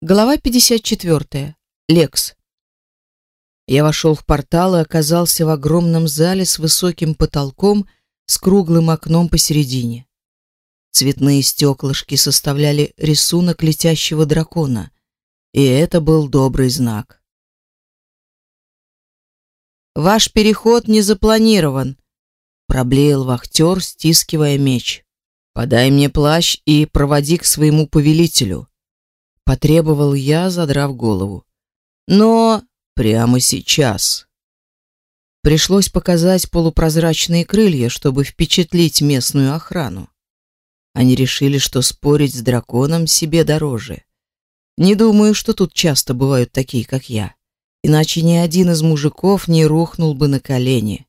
Глава 54. Лекс. Я вошел в портал и оказался в огромном зале с высоким потолком с круглым окном посередине. Цветные стеклышки составляли рисунок летящего дракона, и это был добрый знак. «Ваш переход не запланирован», — проблеял вахтер, стискивая меч. «Подай мне плащ и проводи к своему повелителю», потребовал я, задрав голову. Но прямо сейчас. Пришлось показать полупрозрачные крылья, чтобы впечатлить местную охрану. Они решили, что спорить с драконом себе дороже. Не думаю, что тут часто бывают такие, как я. Иначе ни один из мужиков не рухнул бы на колени.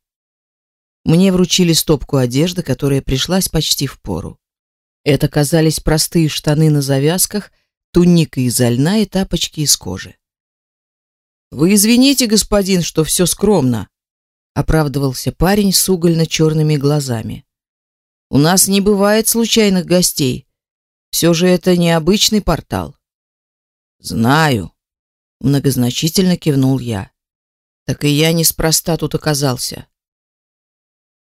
Мне вручили стопку одежды, которая пришлась почти в пору. Это казались простые штаны на завязках туника из льна и тапочки из кожи. «Вы извините, господин, что все скромно», — оправдывался парень с угольно-черными глазами. «У нас не бывает случайных гостей. Все же это необычный портал». «Знаю», — многозначительно кивнул я. «Так и я неспроста тут оказался».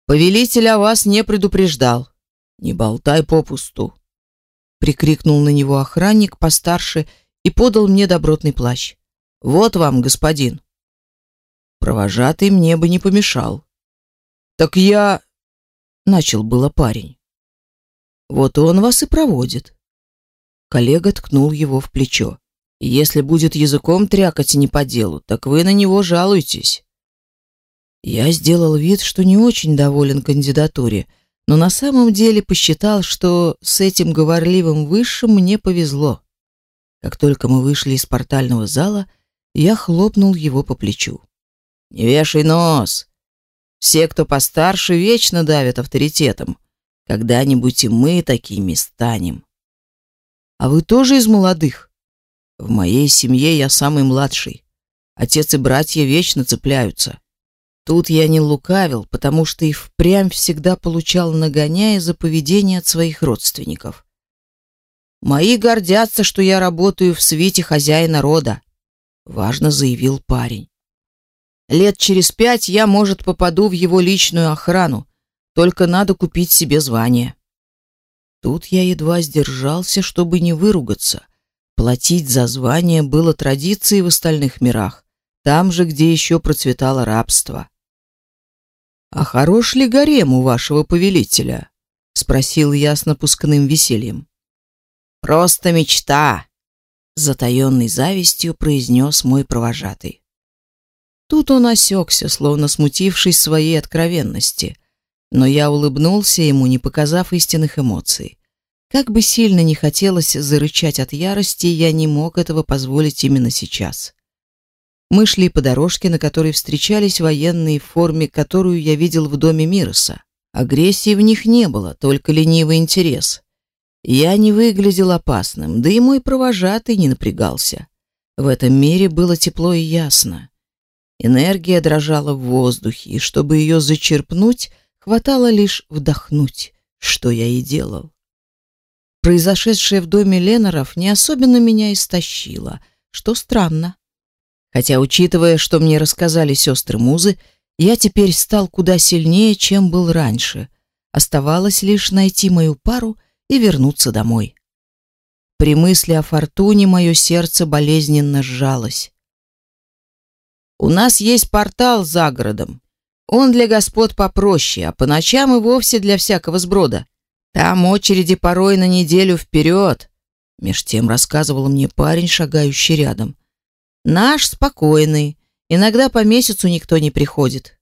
«Повелитель о вас не предупреждал. Не болтай попусту», прикрикнул на него охранник постарше и подал мне добротный плащ. Вот вам, господин. Провожатый мне бы не помешал. Так я начал было парень. Вот он вас и проводит. Коллега ткнул его в плечо. Если будет языком трякать не по делу, так вы на него жалуетесь. Я сделал вид, что не очень доволен кандидатуре, но на самом деле посчитал, что с этим говорливым высшим мне повезло. Как только мы вышли из портального зала, я хлопнул его по плечу. «Не вешай нос! Все, кто постарше, вечно давят авторитетом. Когда-нибудь и мы такими станем. А вы тоже из молодых? В моей семье я самый младший. Отец и братья вечно цепляются. Тут я не лукавил, потому что и впрямь всегда получал нагоняя за поведение от своих родственников. «Мои гордятся, что я работаю в свите хозяина рода», — важно заявил парень. «Лет через пять я, может, попаду в его личную охрану, только надо купить себе звание». Тут я едва сдержался, чтобы не выругаться. Платить за звание было традицией в остальных мирах, там же, где еще процветало рабство. «А хорош ли гарем у вашего повелителя?» — спросил я с напускным весельем. «Просто мечта!» — затаенной завистью произнес мой провожатый. Тут он осекся, словно смутившись своей откровенности, но я улыбнулся ему, не показав истинных эмоций. Как бы сильно не хотелось зарычать от ярости, я не мог этого позволить именно сейчас. Мы шли по дорожке, на которой встречались военные в форме, которую я видел в доме Мироса. Агрессии в них не было, только ленивый интерес. Я не выглядел опасным, да и мой провожатый не напрягался. В этом мире было тепло и ясно. Энергия дрожала в воздухе, и чтобы ее зачерпнуть, хватало лишь вдохнуть, что я и делал. Произошедшее в доме Ленаров не особенно меня истощило, что странно. Хотя, учитывая, что мне рассказали сестры Музы, я теперь стал куда сильнее, чем был раньше. Оставалось лишь найти мою пару и вернуться домой. При мысли о фортуне мое сердце болезненно сжалось. У нас есть портал за городом. Он для господ попроще, а по ночам и вовсе для всякого сброда. Там очереди порой на неделю вперед. Меж тем рассказывал мне парень, шагающий рядом. Наш спокойный. Иногда по месяцу никто не приходит.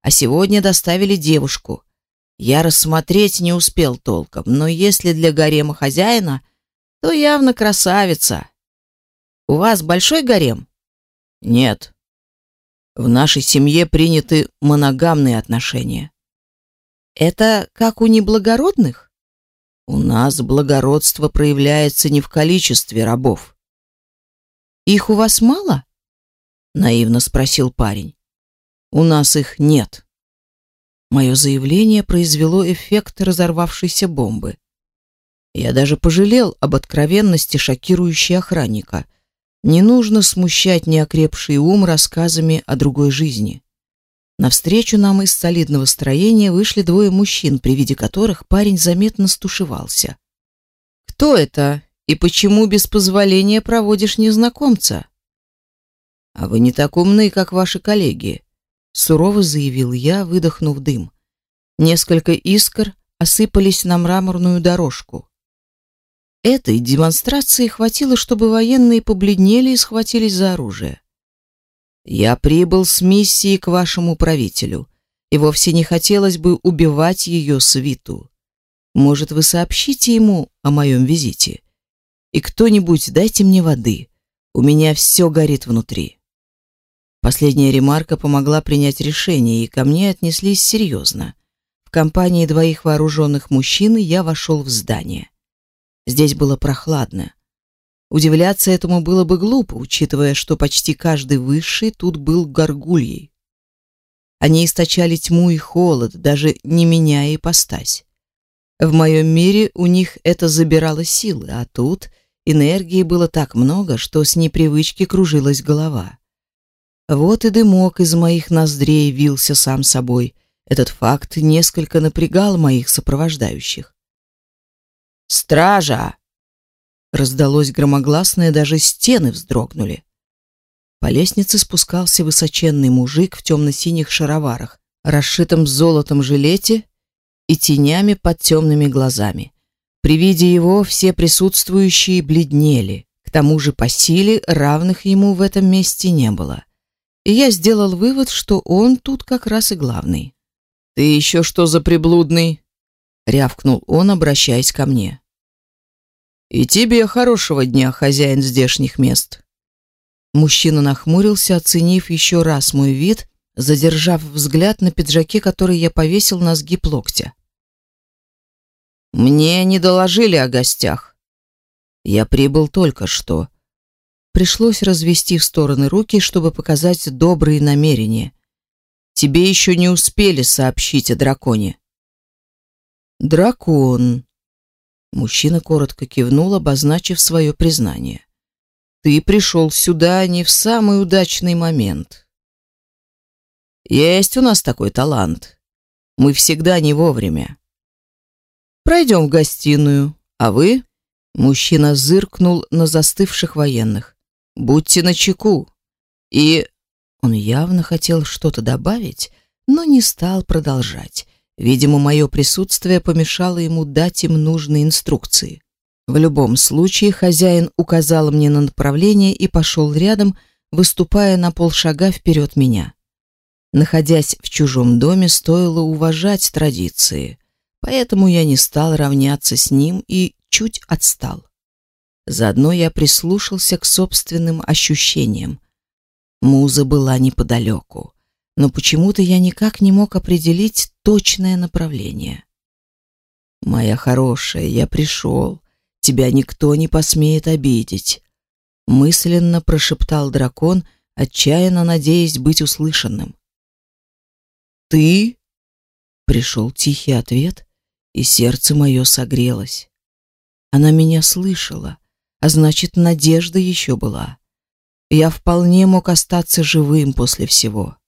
А сегодня доставили девушку. Я рассмотреть не успел толком, но если для гарема хозяина, то явно красавица. У вас большой гарем? Нет. В нашей семье приняты моногамные отношения. Это как у неблагородных? У нас благородство проявляется не в количестве рабов, их у вас мало? наивно спросил парень. У нас их нет. Мое заявление произвело эффект разорвавшейся бомбы. Я даже пожалел об откровенности шокирующей охранника. Не нужно смущать неокрепший ум рассказами о другой жизни. Навстречу нам из солидного строения вышли двое мужчин, при виде которых парень заметно стушевался. «Кто это? И почему без позволения проводишь незнакомца?» «А вы не так умны, как ваши коллеги», — сурово заявил я, выдохнув дым. Несколько искр осыпались на мраморную дорожку. Этой демонстрации хватило, чтобы военные побледнели и схватились за оружие. Я прибыл с миссией к вашему правителю, и вовсе не хотелось бы убивать ее свиту. Может, вы сообщите ему о моем визите? И кто-нибудь дайте мне воды. У меня все горит внутри. Последняя ремарка помогла принять решение, и ко мне отнеслись серьезно. В компании двоих вооруженных мужчин я вошел в здание. Здесь было прохладно. Удивляться этому было бы глупо, учитывая, что почти каждый высший тут был горгульей. Они источали тьму и холод, даже не меняя ипостась. В моем мире у них это забирало силы, а тут энергии было так много, что с непривычки кружилась голова. Вот и дымок из моих ноздрей вился сам собой. Этот факт несколько напрягал моих сопровождающих. «Стража!» Раздалось громогласное, даже стены вздрогнули. По лестнице спускался высоченный мужик в темно-синих шароварах, расшитом золотом жилете и тенями под темными глазами. При виде его все присутствующие бледнели. К тому же по силе равных ему в этом месте не было. И я сделал вывод, что он тут как раз и главный. «Ты еще что за приблудный?» — рявкнул он, обращаясь ко мне. И тебе хорошего дня, хозяин здешних мест. Мужчина нахмурился, оценив еще раз мой вид, задержав взгляд на пиджаке, который я повесил на сгиб локтя. Мне не доложили о гостях. Я прибыл только что. Пришлось развести в стороны руки, чтобы показать добрые намерения. Тебе еще не успели сообщить о драконе. Дракон, Мужчина коротко кивнул, обозначив свое признание. Ты пришел сюда не в самый удачный момент. Есть у нас такой талант. Мы всегда не вовремя. Пройдем в гостиную, а вы? Мужчина зыркнул на застывших военных. Будьте начеку. И он явно хотел что-то добавить, но не стал продолжать. Видимо, мое присутствие помешало ему дать им нужные инструкции. В любом случае, хозяин указал мне на направление и пошел рядом, выступая на полшага вперед меня. Находясь в чужом доме, стоило уважать традиции, поэтому я не стал равняться с ним и чуть отстал. Заодно я прислушался к собственным ощущениям. Муза была неподалеку но почему-то я никак не мог определить точное направление. «Моя хорошая, я пришел. Тебя никто не посмеет обидеть», — мысленно прошептал дракон, отчаянно надеясь быть услышанным. «Ты?» — пришел тихий ответ, и сердце мое согрелось. Она меня слышала, а значит, надежда еще была. Я вполне мог остаться живым после всего.